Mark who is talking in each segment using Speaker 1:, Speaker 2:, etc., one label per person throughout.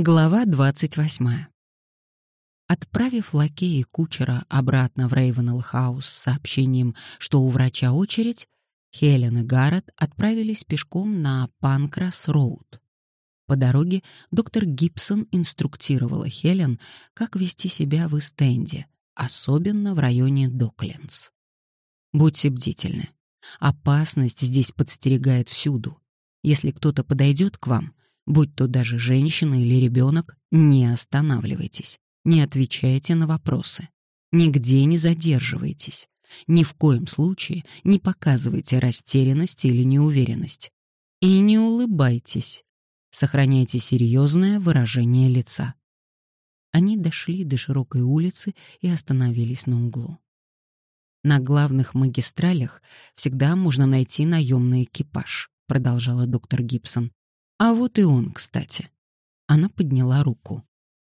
Speaker 1: Глава 28. Отправив лакея и кучера обратно в Рейвенелл-хаус с сообщением, что у врача очередь, Хелен и Гаррет отправились пешком на Панкрас-роуд. По дороге доктор Гибсон инструктировала Хелен, как вести себя в Ист-Энде, особенно в районе Доклендс. «Будьте бдительны. Опасность здесь подстерегает всюду. Если кто-то подойдет к вам, будь то даже женщина или ребенок, не останавливайтесь, не отвечайте на вопросы, нигде не задерживайтесь, ни в коем случае не показывайте растерянность или неуверенность. И не улыбайтесь, сохраняйте серьезное выражение лица. Они дошли до широкой улицы и остановились на углу. На главных магистралях всегда можно найти наемный экипаж, продолжала доктор Гибсон. А вот и он, кстати. Она подняла руку.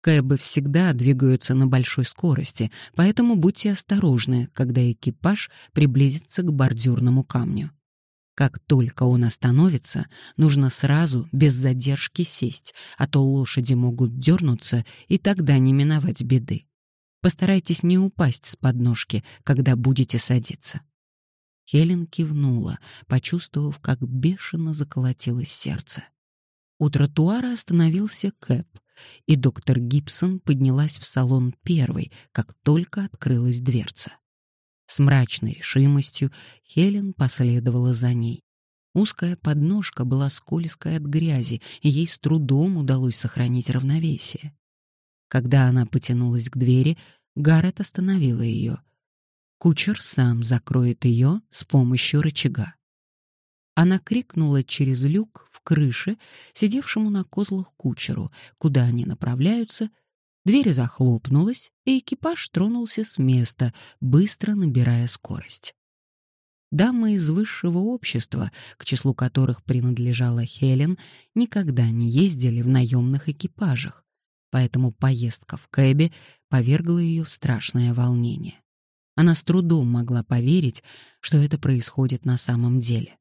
Speaker 1: Кэбы всегда двигаются на большой скорости, поэтому будьте осторожны, когда экипаж приблизится к бордюрному камню. Как только он остановится, нужно сразу, без задержки, сесть, а то лошади могут дернуться, и тогда не миновать беды. Постарайтесь не упасть с подножки, когда будете садиться. Хелен кивнула, почувствовав, как бешено заколотилось сердце. У тротуара остановился Кэп, и доктор Гибсон поднялась в салон первой, как только открылась дверца. С мрачной решимостью Хелен последовала за ней. Узкая подножка была скользкой от грязи, и ей с трудом удалось сохранить равновесие. Когда она потянулась к двери, Гаррет остановила ее. Кучер сам закроет ее с помощью рычага. Она крикнула через люк в крыше, сидевшему на козлах кучеру, куда они направляются. Дверь захлопнулась, и экипаж тронулся с места, быстро набирая скорость. Дамы из высшего общества, к числу которых принадлежала Хелен, никогда не ездили в наемных экипажах, поэтому поездка в кэбе повергла ее в страшное волнение. Она с трудом могла поверить, что это происходит на самом деле.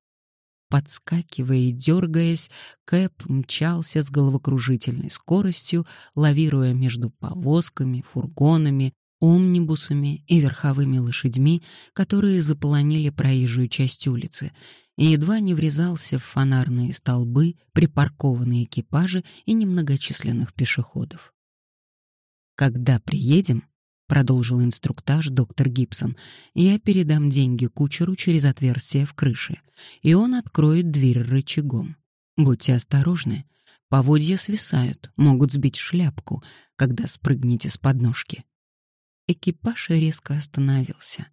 Speaker 1: Подскакивая и дергаясь, Кэп мчался с головокружительной скоростью, лавируя между повозками, фургонами, омнибусами и верховыми лошадьми, которые заполонили проезжую часть улицы, и едва не врезался в фонарные столбы, припаркованные экипажи и немногочисленных пешеходов. «Когда приедем», продолжил инструктаж доктор Гибсон. Я передам деньги кучеру через отверстие в крыше, и он откроет дверь рычагом. Будьте осторожны. Поводья свисают, могут сбить шляпку, когда спрыгнете с подножки. Экипаж резко остановился.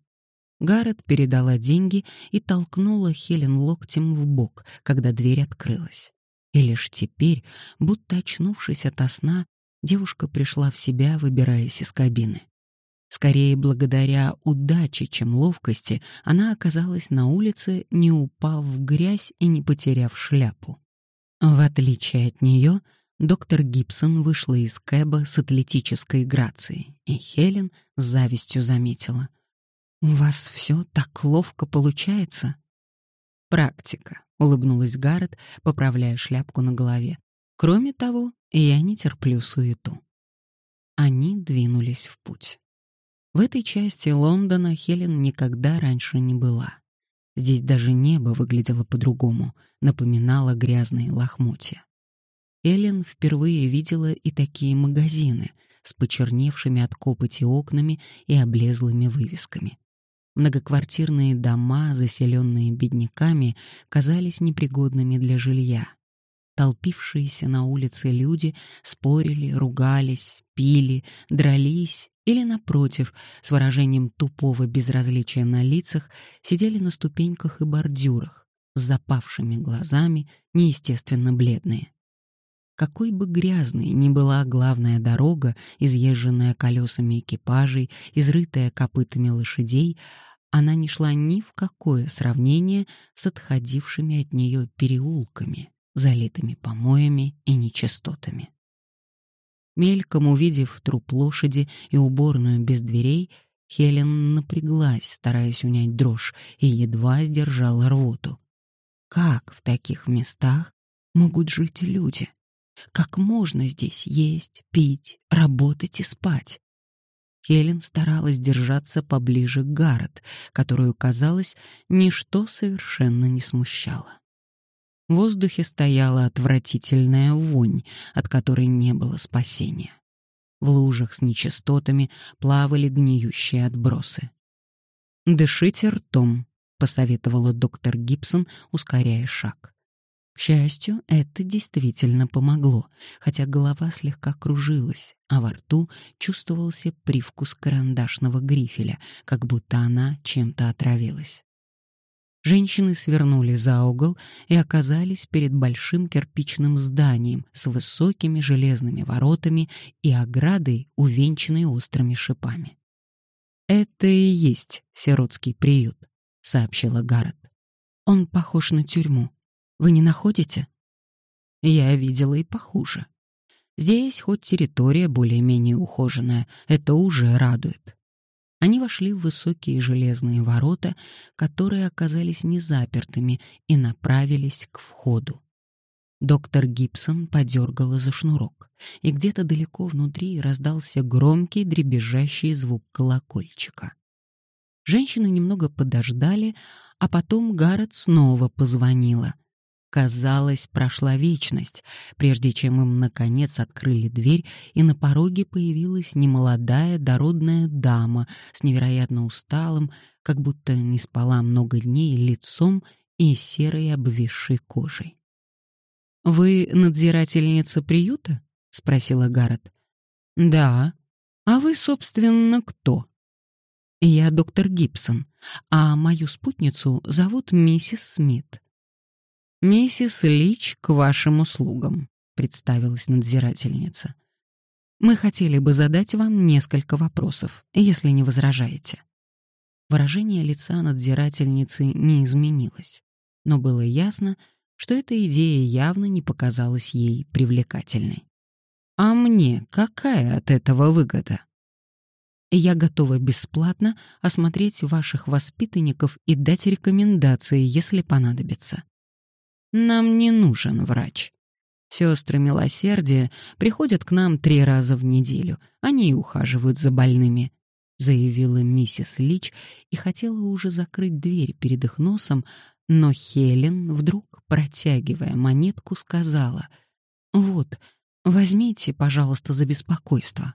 Speaker 1: Гаррет передала деньги и толкнула Хелен локтем в бок, когда дверь открылась. И лишь теперь, будто очнувшись ото сна, девушка пришла в себя, выбираясь из кабины. Скорее, благодаря удаче, чем ловкости, она оказалась на улице, не упав в грязь и не потеряв шляпу. В отличие от нее, доктор Гибсон вышла из кэба с атлетической грацией, и Хелен с завистью заметила. «У вас все так ловко получается». «Практика», — улыбнулась Гаррет, поправляя шляпку на голове. «Кроме того, я не терплю суету». Они двинулись в путь. В этой части Лондона Хелен никогда раньше не была. Здесь даже небо выглядело по-другому, напоминало грязные лохмотья. Эллен впервые видела и такие магазины с почерневшими от копоти окнами и облезлыми вывесками. Многоквартирные дома, заселенные бедняками, казались непригодными для жилья. Толпившиеся на улице люди спорили, ругались, пили, дрались или, напротив, с выражением тупого безразличия на лицах, сидели на ступеньках и бордюрах, с запавшими глазами, неестественно бледные. Какой бы грязной ни была главная дорога, изъезженная колесами экипажей, изрытая копытами лошадей, она не шла ни в какое сравнение с отходившими от нее переулками, залитыми помоями и нечистотами. Мельком увидев труп лошади и уборную без дверей, Хелен напряглась, стараясь унять дрожь, и едва сдержала рвоту. Как в таких местах могут жить люди? Как можно здесь есть, пить, работать и спать? Хелен старалась держаться поближе к Гаррет, которую, казалось, ничто совершенно не смущало. В воздухе стояла отвратительная вонь, от которой не было спасения. В лужах с нечистотами плавали гниющие отбросы. «Дышите ртом», — посоветовала доктор Гибсон, ускоряя шаг. К счастью, это действительно помогло, хотя голова слегка кружилась, а во рту чувствовался привкус карандашного грифеля, как будто она чем-то отравилась. Женщины свернули за угол и оказались перед большим кирпичным зданием с высокими железными воротами и оградой, увенчанной острыми шипами. «Это и есть сиротский приют», — сообщила Гаррет. «Он похож на тюрьму. Вы не находите? Я видела и похуже. Здесь хоть территория более-менее ухоженная, это уже радует. Они вошли в высокие железные ворота, которые оказались незапертыми, и направились к входу. Доктор Гибсон подергала за шнурок, и где-то далеко внутри раздался громкий дребезжащий звук колокольчика. Женщины немного подождали, а потом Гаррет снова позвонила — Казалось, прошла вечность, прежде чем им, наконец, открыли дверь, и на пороге появилась немолодая дородная дама с невероятно усталым, как будто не спала много дней, лицом и серой обвисшей кожей. «Вы надзирательница приюта?» — спросила Гаррет. «Да. А вы, собственно, кто?» «Я доктор Гибсон, а мою спутницу зовут миссис Смит. «Миссис Лич к вашим услугам», — представилась надзирательница. «Мы хотели бы задать вам несколько вопросов, если не возражаете». Выражение лица надзирательницы не изменилось, но было ясно, что эта идея явно не показалась ей привлекательной. «А мне какая от этого выгода?» «Я готова бесплатно осмотреть ваших воспитанников и дать рекомендации, если понадобится», нам не нужен врач. Сестры милосердия приходят к нам три раза в неделю. Они и ухаживают за больными», — заявила миссис Лич и хотела уже закрыть дверь перед их носом, но Хелен, вдруг протягивая монетку, сказала «Вот, возьмите, пожалуйста, за беспокойство».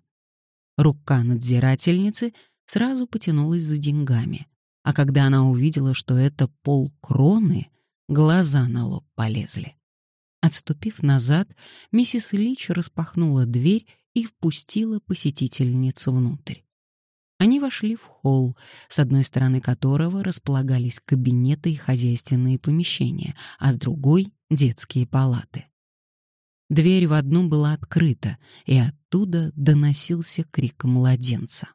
Speaker 1: Рука надзирательницы сразу потянулась за деньгами, а когда она увидела, что это полкроны — Глаза на лоб полезли. Отступив назад, миссис Лич распахнула дверь и впустила посетительницу внутрь. Они вошли в холл, с одной стороны которого располагались кабинеты и хозяйственные помещения, а с другой — детские палаты. Дверь в одну была открыта, и оттуда доносился крик младенца.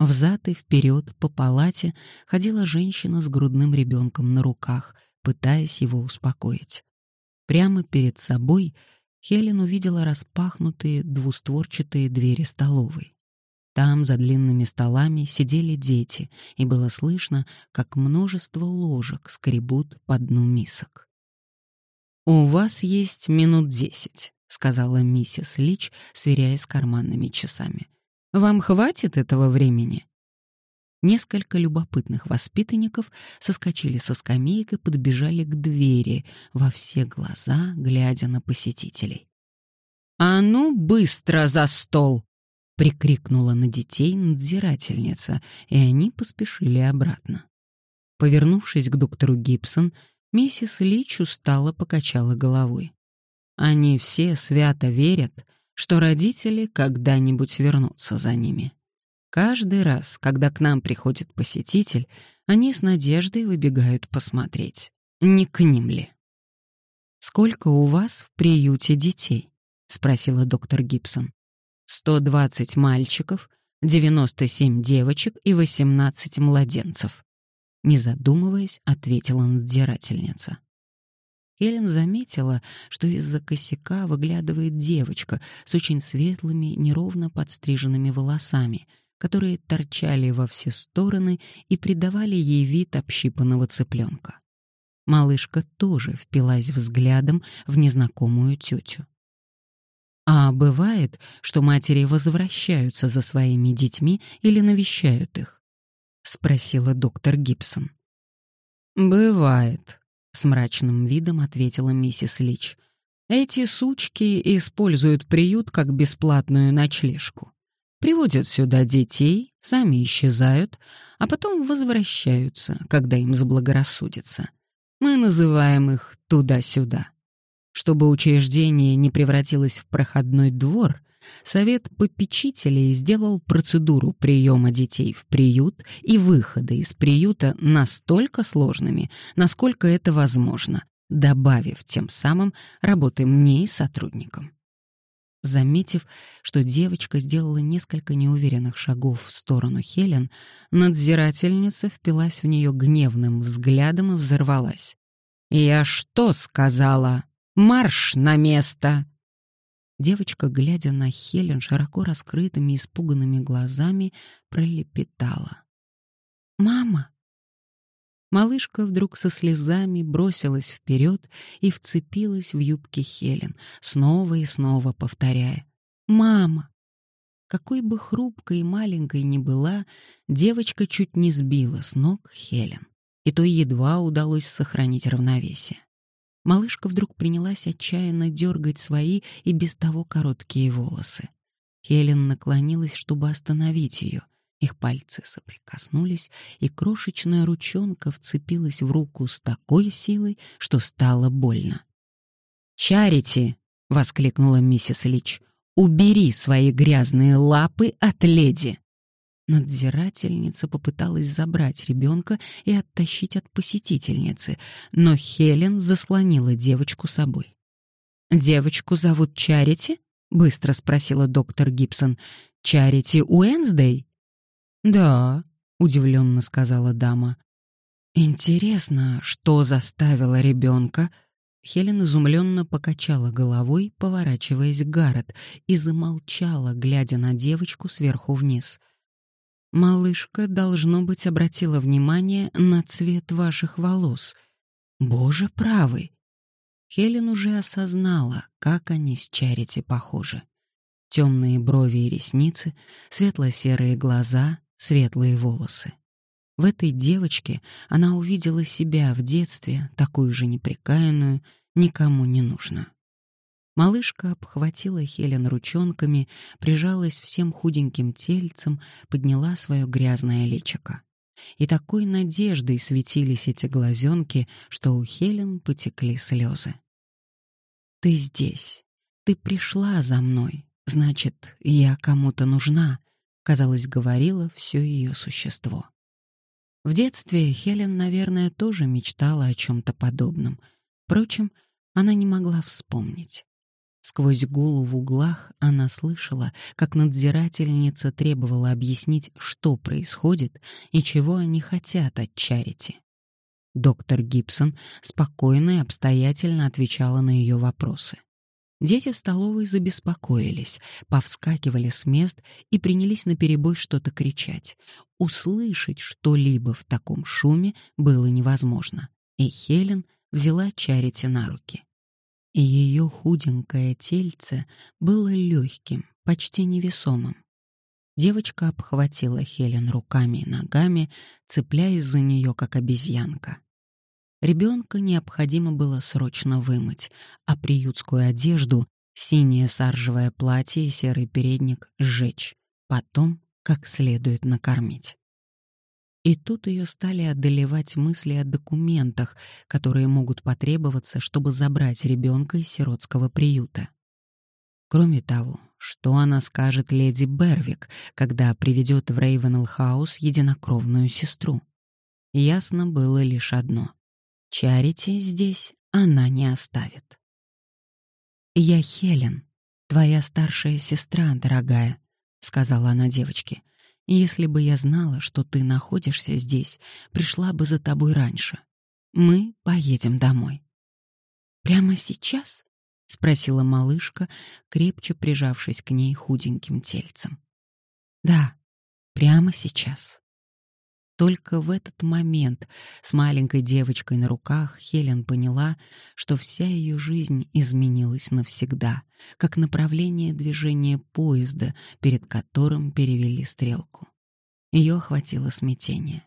Speaker 1: Взад и вперед по палате ходила женщина с грудным ребенком на руках — пытаясь его успокоить. Прямо перед собой Хелен увидела распахнутые двустворчатые двери столовой. Там за длинными столами сидели дети, и было слышно, как множество ложек скребут по дну мисок. «У вас есть минут десять», — сказала миссис Лич, сверяясь с карманными часами. «Вам хватит этого времени?» Несколько любопытных воспитанников соскочили со скамеек и подбежали к двери, во все глаза глядя на посетителей. «А ну, быстро за стол!» — прикрикнула на детей надзирательница, и они поспешили обратно. Повернувшись к доктору Гибсон, миссис Лич устало покачала головой. Они все свято верят, что родители когда-нибудь вернутся за ними. Каждый раз, когда к нам приходит посетитель, они с надеждой выбегают посмотреть, не к ним ли. «Сколько у вас в приюте детей?» — спросила доктор Гибсон. «120 мальчиков, 97 девочек и 18 младенцев», — не задумываясь, ответила надзирательница. Хелен заметила, что из-за косяка выглядывает девочка с очень светлыми, неровно подстриженными волосами — которые торчали во все стороны и придавали ей вид общипанного цыпленка. Малышка тоже впилась взглядом в незнакомую тетю. бывает, что матери возвращаются за своими детьми или навещают их? спросила доктор Гибсон. Бывает, с мрачным видом ответила миссис Лич. Эти сучки используют приют как бесплатную ночлежку. Приводят сюда детей, сами исчезают, а потом возвращаются, когда им заблагорассудится. Мы называем их туда-сюда. Чтобы учреждение не превратилось в проходной двор, Совет попечителей сделал процедуру приема детей в приют и выхода из приюта настолько сложными, насколько это возможно, добавив тем самым работы мне и сотрудникам. Заметив, что девочка сделала несколько неуверенных шагов в сторону Хелен, надзирательница впилась в нее гневным взглядом и взорвалась. «Я что сказала? Марш на место!» Девочка, глядя на Хелен широко раскрытыми испуганными глазами, пролепетала. «Мама!» Малышка вдруг со слезами бросилась вперед и вцепилась в юбки Хелен, снова и снова повторяя «Мама!». Какой бы хрупкой и маленькой ни была, девочка чуть не сбила с ног Хелен, и то едва удалось сохранить равновесие. Малышка вдруг принялась отчаянно дергать свои и без того короткие волосы. Хелен наклонилась, чтобы остановить ее — их пальцы соприкоснулись, и крошечная ручонка вцепилась в руку с такой силой, что стало больно. «Чарити!» — воскликнула миссис Лич. «Убери свои грязные лапы от леди!» Надзирательница попыталась забрать ребенка и оттащить от посетительницы, но Хелен заслонила девочку собой. «Девочку зовут Чарити?» — быстро спросила доктор Гибсон. «Чарити Уэнсдей?» «Да», — удивленно сказала дама. «Интересно, что заставило ребенка?» Хелен изумленно покачала головой, поворачиваясь к Гаррет, и замолчала, глядя на девочку сверху вниз. «Малышка, должно быть, обратила внимание на цвет ваших волос. Боже правый!» Хелен уже осознала, как они с Чарити похожи. Темные брови и ресницы, светло-серые глаза, светлые волосы. В этой девочке она увидела себя в детстве, такую же неприкаянную, никому не нужную. Малышка обхватила Хелен ручонками, прижалась всем худеньким тельцем, подняла свое грязное личико. И такой надеждой светились эти глазенки, что у Хелен потекли слезы. «Ты здесь. Ты пришла за мной. Значит, я кому-то нужна», казалось, говорило все ее существо. В детстве Хелен, наверное, тоже мечтала о чем-то подобном. Впрочем, она не могла вспомнить. Сквозь гулу в углах она слышала, как надзирательница требовала объяснить, что происходит и чего они хотят от Чарити. Доктор Гибсон спокойно и обстоятельно отвечала на ее вопросы. Дети в столовой забеспокоились, повскакивали с мест и принялись наперебой что-то кричать. Услышать что-либо в таком шуме было невозможно, и Хелен взяла Чарити на руки. Ее худенькое тельце было легким, почти невесомым. Девочка обхватила Хелен руками и ногами, цепляясь за нее, как обезьянка. Ребенка необходимо было срочно вымыть, а приютскую одежду, синее саржевое платье и серый передник сжечь, потом как следует накормить. И тут ее стали одолевать мысли о документах, которые могут потребоваться, чтобы забрать ребенка из сиротского приюта. Кроме того, что она скажет леди Бервик, когда приведет в Рейвенелл-хаус единокровную сестру? Ясно было лишь одно. Чарити здесь она не оставит. «Я Хелен, твоя старшая сестра, дорогая», — сказала она девочке. «Если бы я знала, что ты находишься здесь, пришла бы за тобой раньше. Мы поедем домой». «Прямо сейчас?» — спросила малышка, крепче прижавшись к ней худеньким тельцем. «Да, прямо сейчас». Только в этот момент с маленькой девочкой на руках Хелен поняла, что вся ее жизнь изменилась навсегда, как направление движения поезда, перед которым перевели стрелку. Ее охватило смятение.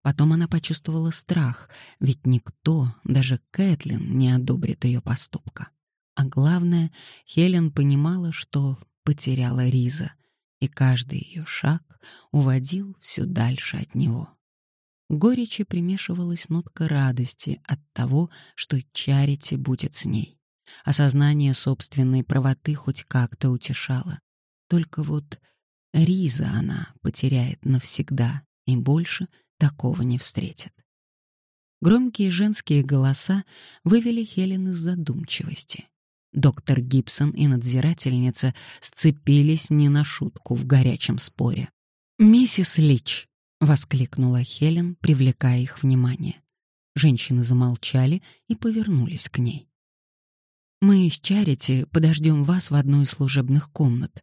Speaker 1: Потом она почувствовала страх, ведь никто, даже Кэтлин, не одобрит ее поступка. А главное, Хелен понимала, что потеряла Риза — и каждый ее шаг уводил все дальше от него. Горечи примешивалась нотка радости от того, что Чарити будет с ней. Осознание собственной правоты хоть как-то утешало. Только вот Риза она потеряет навсегда и больше такого не встретит. Громкие женские голоса вывели Хелен из задумчивости. Доктор Гибсон и надзирательница сцепились не на шутку в горячем споре. «Миссис Лич!» — воскликнула Хелен, привлекая их внимание. Женщины замолчали и повернулись к ней. «Мы из Чарити подождем вас в одной из служебных комнат.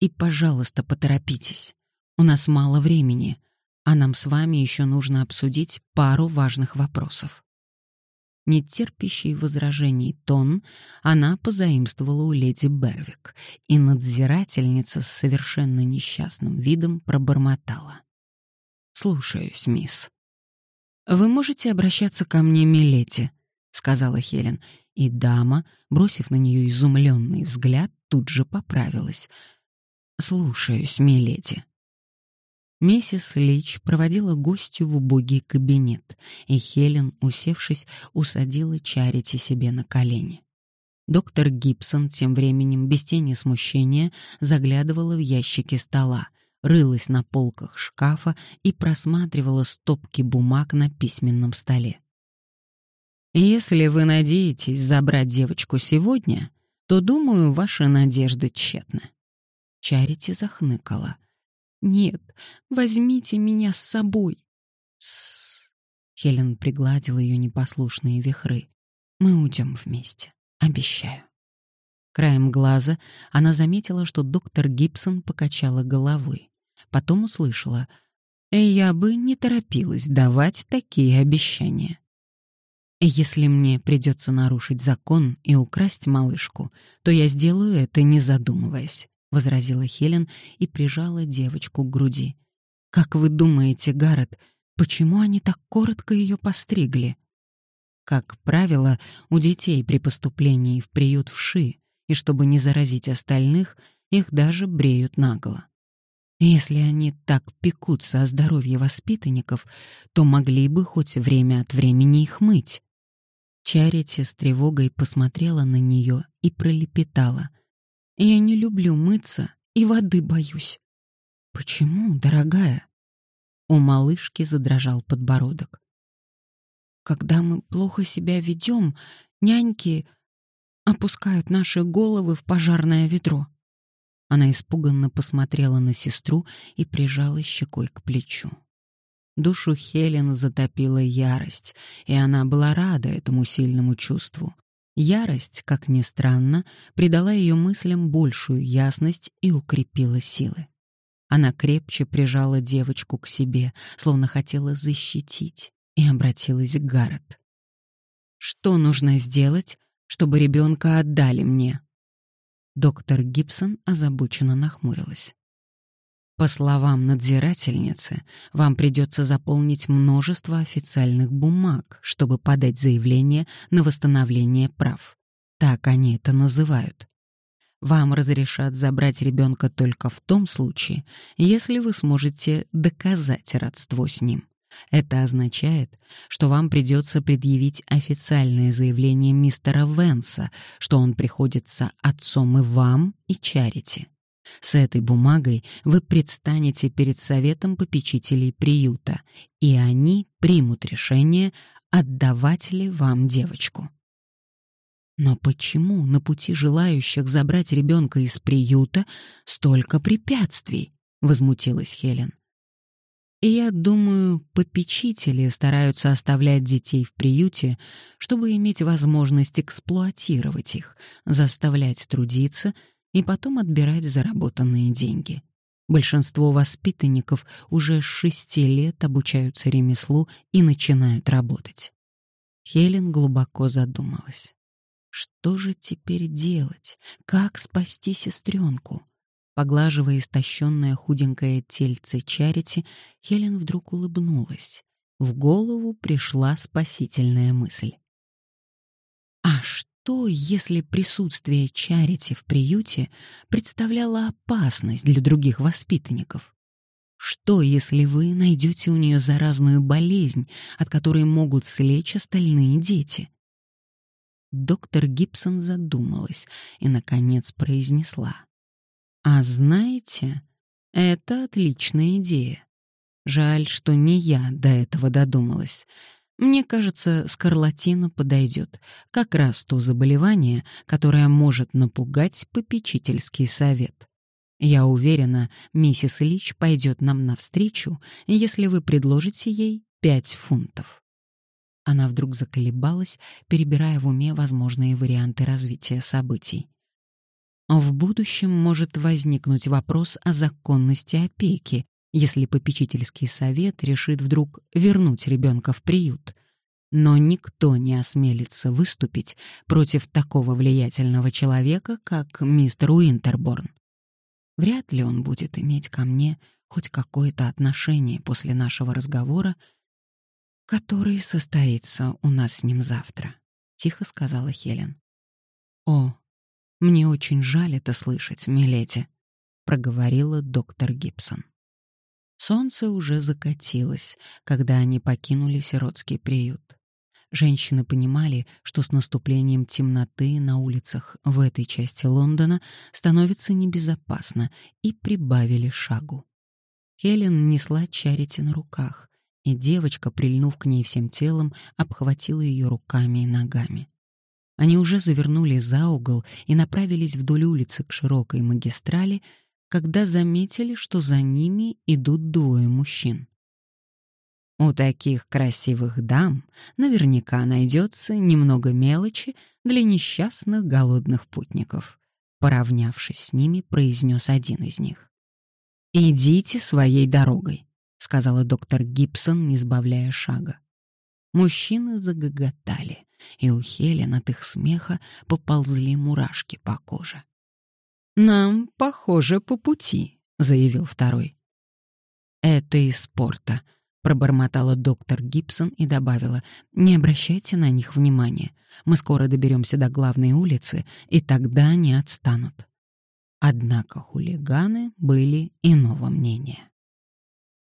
Speaker 1: И, пожалуйста, поторопитесь. У нас мало времени, а нам с вами еще нужно обсудить пару важных вопросов» нетерпящий возражений тон она позаимствовала у леди Бервик, и надзирательница с совершенно несчастным видом пробормотала. «Слушаюсь, мисс». «Вы можете обращаться ко мне, милети», — сказала Хелен, и дама, бросив на нее изумленный взгляд, тут же поправилась. «Слушаюсь, миледи». Миссис Лич проводила гостью в убогий кабинет, и Хелен, усевшись, усадила Чарити себе на колени. Доктор Гибсон тем временем без тени смущения заглядывала в ящики стола, рылась на полках шкафа и просматривала стопки бумаг на письменном столе. «Если вы надеетесь забрать девочку сегодня, то, думаю, ваши надежды тщетны». Чарити захныкала. Нет, возьмите меня с собой. Тссс. Хелен пригладила ее непослушные вихры. Мы уйдем вместе, обещаю. Краем глаза она заметила, что доктор Гибсон покачала головой. Потом услышала: "Я бы не торопилась давать такие обещания. Если мне придется нарушить закон и украсть малышку, то я сделаю это не задумываясь возразила Хелен и прижала девочку к груди. Как вы думаете, Гаррет, почему они так коротко ее постригли? Как правило, у детей при поступлении в приют вши, и чтобы не заразить остальных, их даже бреют наголо. Если они так пекутся о здоровье воспитанников, то могли бы хоть время от времени их мыть. Чарити с тревогой посмотрела на нее и пролепетала — я не люблю мыться и воды боюсь. Почему, дорогая? У малышки задрожал подбородок. Когда мы плохо себя ведем, няньки опускают наши головы в пожарное ведро. Она испуганно посмотрела на сестру и прижала щекой к плечу. Душу Хелен затопила ярость, и она была рада этому сильному чувству. Ярость, как ни странно, придала ее мыслям большую ясность и укрепила силы. Она крепче прижала девочку к себе, словно хотела защитить, и обратилась к Гаррет. «Что нужно сделать, чтобы ребенка отдали мне?» Доктор Гибсон озабоченно нахмурилась. По словам надзирательницы, вам придется заполнить множество официальных бумаг, чтобы подать заявление на восстановление прав. Так они это называют. Вам разрешат забрать ребенка только в том случае, если вы сможете доказать родство с ним. Это означает, что вам придется предъявить официальное заявление мистера Венса, что он приходится отцом и вам, и Чарити. С этой бумагой вы предстанете перед советом попечителей приюта, и они примут решение, отдавать ли вам девочку. Но почему на пути желающих забрать ребенка из приюта столько препятствий? возмутилась Хелен. И я думаю, попечители стараются оставлять детей в приюте, чтобы иметь возможность эксплуатировать их, заставлять трудиться и потом отбирать заработанные деньги. Большинство воспитанников уже с шести лет обучаются ремеслу и начинают работать. Хелен глубоко задумалась. Что же теперь делать? Как спасти сестренку? Поглаживая истощенное худенькое тельце Чарити, Хелен вдруг улыбнулась. В голову пришла спасительная мысль. А что, если присутствие Чарити в приюте представляло опасность для других воспитанников? Что, если вы найдете у нее заразную болезнь, от которой могут слечь остальные дети? Доктор Гибсон задумалась и, наконец, произнесла. А знаете, это отличная идея. Жаль, что не я до этого додумалась. Мне кажется, скарлатина подойдет. Как раз то заболевание, которое может напугать попечительский совет. Я уверена, миссис Лич пойдет нам навстречу, если вы предложите ей пять фунтов. Она вдруг заколебалась, перебирая в уме возможные варианты развития событий. В будущем может возникнуть вопрос о законности опеки, если попечительский совет решит вдруг вернуть ребенка в приют. Но никто не осмелится выступить против такого влиятельного человека, как мистер Уинтерборн. Вряд ли он будет иметь ко мне хоть какое-то отношение после нашего разговора, который состоится у нас с ним завтра, тихо сказала Хелен. О, мне очень жаль это слышать, миледи, проговорила доктор Гибсон. Солнце уже закатилось, когда они покинули сиротский приют. Женщины понимали, что с наступлением темноты на улицах в этой части Лондона становится небезопасно, и прибавили шагу. Хелен несла Чарити на руках, и девочка, прильнув к ней всем телом, обхватила ее руками и ногами. Они уже завернули за угол и направились вдоль улицы к широкой магистрали, когда заметили, что за ними идут двое мужчин. У таких красивых дам наверняка найдется немного мелочи для несчастных голодных путников. Поравнявшись с ними, произнес один из них. «Идите своей дорогой», — сказала доктор Гибсон, не сбавляя шага. Мужчины загоготали, и у Хелен от их смеха поползли мурашки по коже. «Нам, похоже, по пути», — заявил второй. «Это из спорта», — пробормотала доктор Гибсон и добавила, «Не обращайте на них внимания. Мы скоро доберемся до главной улицы, и тогда они отстанут». Однако хулиганы были иного мнения.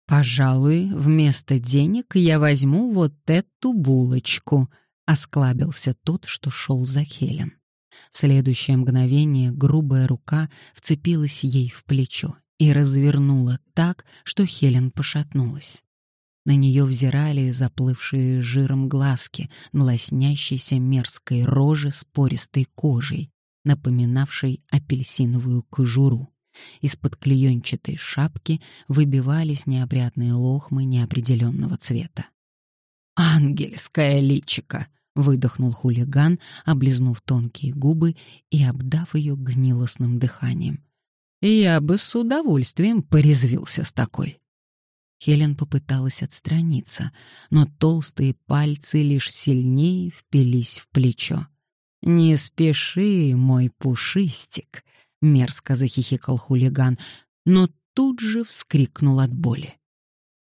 Speaker 1: «Пожалуй, вместо денег я возьму вот эту булочку», — осклабился тот, что шел за Хелен. В следующее мгновение грубая рука вцепилась ей в плечо и развернула так, что Хелен пошатнулась. На нее взирали заплывшие жиром глазки на лоснящейся мерзкой роже с пористой кожей, напоминавшей апельсиновую кожуру. Из-под клеенчатой шапки выбивались неопрятные лохмы неопределенного цвета. «Ангельское личико!» — выдохнул хулиган, облизнув тонкие губы и обдав ее гнилостным дыханием. «Я бы с удовольствием порезвился с такой». Хелен попыталась отстраниться, но толстые пальцы лишь сильнее впились в плечо. «Не спеши, мой пушистик», — мерзко захихикал хулиган, но тут же вскрикнул от боли.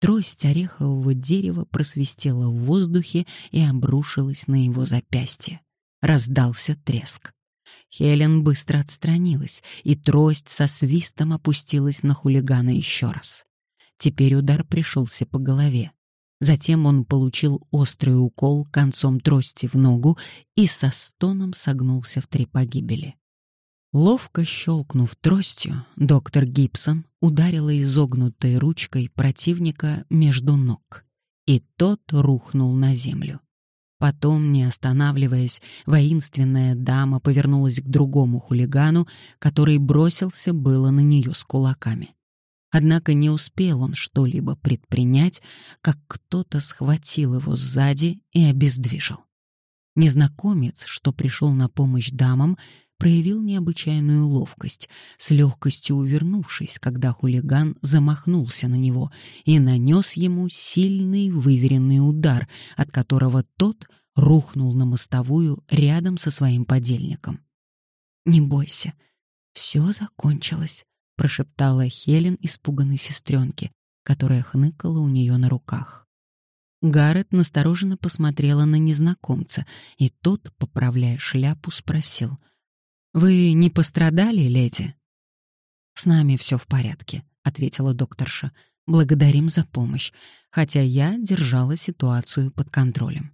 Speaker 1: Трость орехового дерева просвистела в воздухе и обрушилась на его запястье. Раздался треск. Хелен быстро отстранилась, и трость со свистом опустилась на хулигана еще раз. Теперь удар пришелся по голове. Затем он получил острый укол концом трости в ногу и со стоном согнулся в три погибели. Ловко щелкнув тростью, доктор Гибсон ударила изогнутой ручкой противника между ног, и тот рухнул на землю. Потом, не останавливаясь, воинственная дама повернулась к другому хулигану, который бросился было на нее с кулаками. Однако не успел он что-либо предпринять, как кто-то схватил его сзади и обездвижил. Незнакомец, что пришел на помощь дамам, проявил необычайную ловкость, с легкостью увернувшись, когда хулиган замахнулся на него и нанес ему сильный выверенный удар, от которого тот рухнул на мостовую рядом со своим подельником. «Не бойся, все закончилось», — прошептала Хелен испуганной сестренке, которая хныкала у нее на руках. Гаррет настороженно посмотрела на незнакомца, и тот, поправляя шляпу, спросил. «Вы не пострадали, леди?» «С нами все в порядке», — ответила докторша. «Благодарим за помощь, хотя я держала ситуацию под контролем».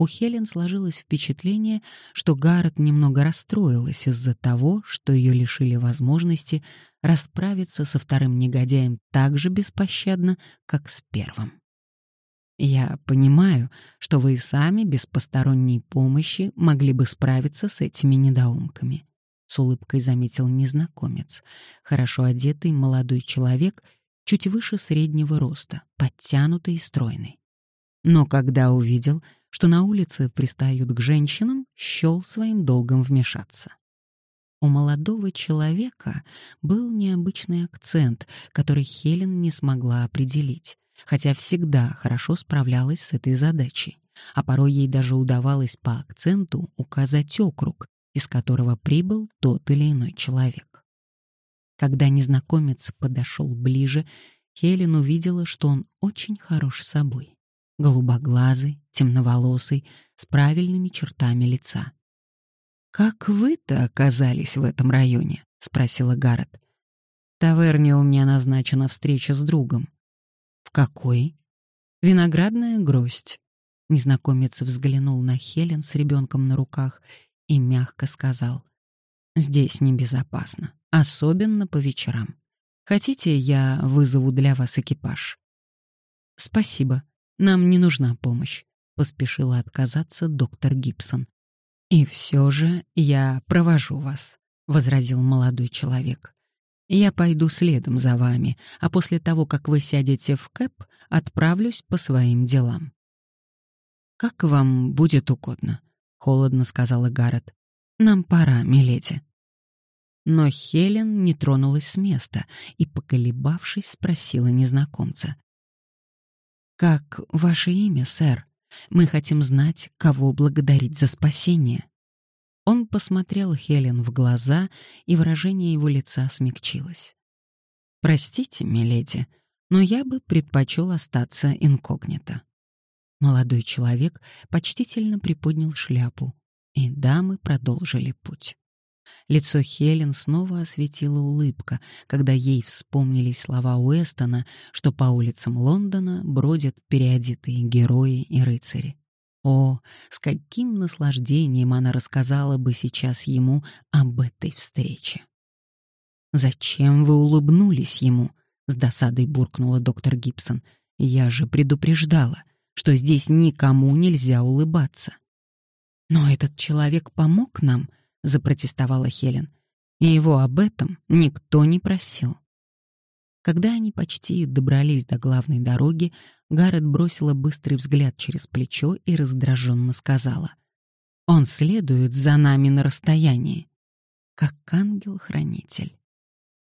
Speaker 1: У Хелен сложилось впечатление, что Гаррет немного расстроилась из-за того, что ее лишили возможности расправиться со вторым негодяем так же беспощадно, как с первым. Я понимаю, что вы и сами без посторонней помощи могли бы справиться с этими недоумками. С улыбкой заметил незнакомец, хорошо одетый молодой человек, чуть выше среднего роста, подтянутый и стройный. Но когда увидел, что на улице пристают к женщинам, счел своим долгом вмешаться. У молодого человека был необычный акцент, который Хелен не смогла определить хотя всегда хорошо справлялась с этой задачей, а порой ей даже удавалось по акценту указать округ, из которого прибыл тот или иной человек. Когда незнакомец подошел ближе, Хелен увидела, что он очень хорош собой. Голубоглазый, темноволосый, с правильными чертами лица. «Как вы-то оказались в этом районе?» — спросила Гаррет. «В таверне у меня назначена встреча с другом. «В какой?» «Виноградная гроздь». Незнакомец взглянул на Хелен с ребенком на руках и мягко сказал. «Здесь небезопасно, особенно по вечерам. Хотите, я вызову для вас экипаж?» «Спасибо, нам не нужна помощь», — поспешила отказаться доктор Гибсон. «И все же я провожу вас», — возразил молодой человек. Я пойду следом за вами, а после того, как вы сядете в кэп, отправлюсь по своим делам. Как вам будет угодно, холодно сказала Гаррет. Нам пора, миледи. Но Хелен не тронулась с места и, поколебавшись, спросила незнакомца. «Как ваше имя, сэр? Мы хотим знать, кого благодарить за спасение». Он посмотрел Хелен в глаза, и выражение его лица смягчилось. «Простите, миледи, но я бы предпочел остаться инкогнито». Молодой человек почтительно приподнял шляпу, и дамы продолжили путь. Лицо Хелен снова осветила улыбка, когда ей вспомнились слова Уэстона, что по улицам Лондона бродят переодетые герои и рыцари. О, с каким наслаждением она рассказала бы сейчас ему об этой встрече. «Зачем вы улыбнулись ему?» — с досадой буркнула доктор Гибсон. «Я же предупреждала, что здесь никому нельзя улыбаться». «Но этот человек помог нам», — запротестовала Хелен. «И его об этом никто не просил». Когда они почти добрались до главной дороги, Гаррет бросила быстрый взгляд через плечо и раздраженно сказала. «Он следует за нами на расстоянии, как ангел-хранитель».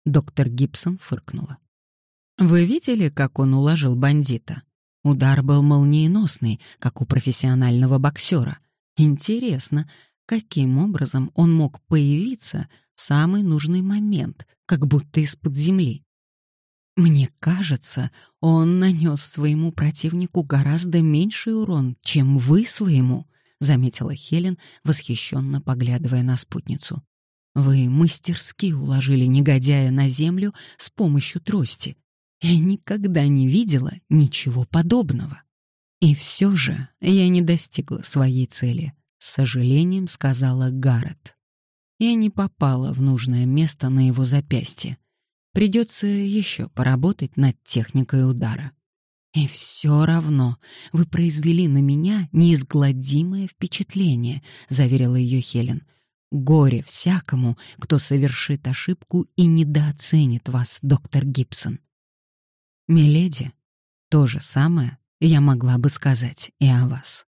Speaker 1: Доктор Гибсон фыркнула. «Вы видели, как он уложил бандита? Удар был молниеносный, как у профессионального боксера. Интересно, каким образом он мог появиться в самый нужный момент, как будто из-под земли?» Мне кажется, он нанес своему противнику гораздо меньший урон, чем вы своему, заметила Хелен, восхищенно поглядывая на спутницу. Вы мастерски уложили негодяя на землю с помощью трости. Я никогда не видела ничего подобного. И все же я не достигла своей цели, с сожалением сказала Гаррет. Я не попала в нужное место на его запястье. Придется еще поработать над техникой удара. И все равно вы произвели на меня неизгладимое впечатление, заверила ее Хелен. Горе всякому, кто совершит ошибку и недооценит вас, доктор Гибсон. Миледи, то же самое я могла бы сказать и о вас.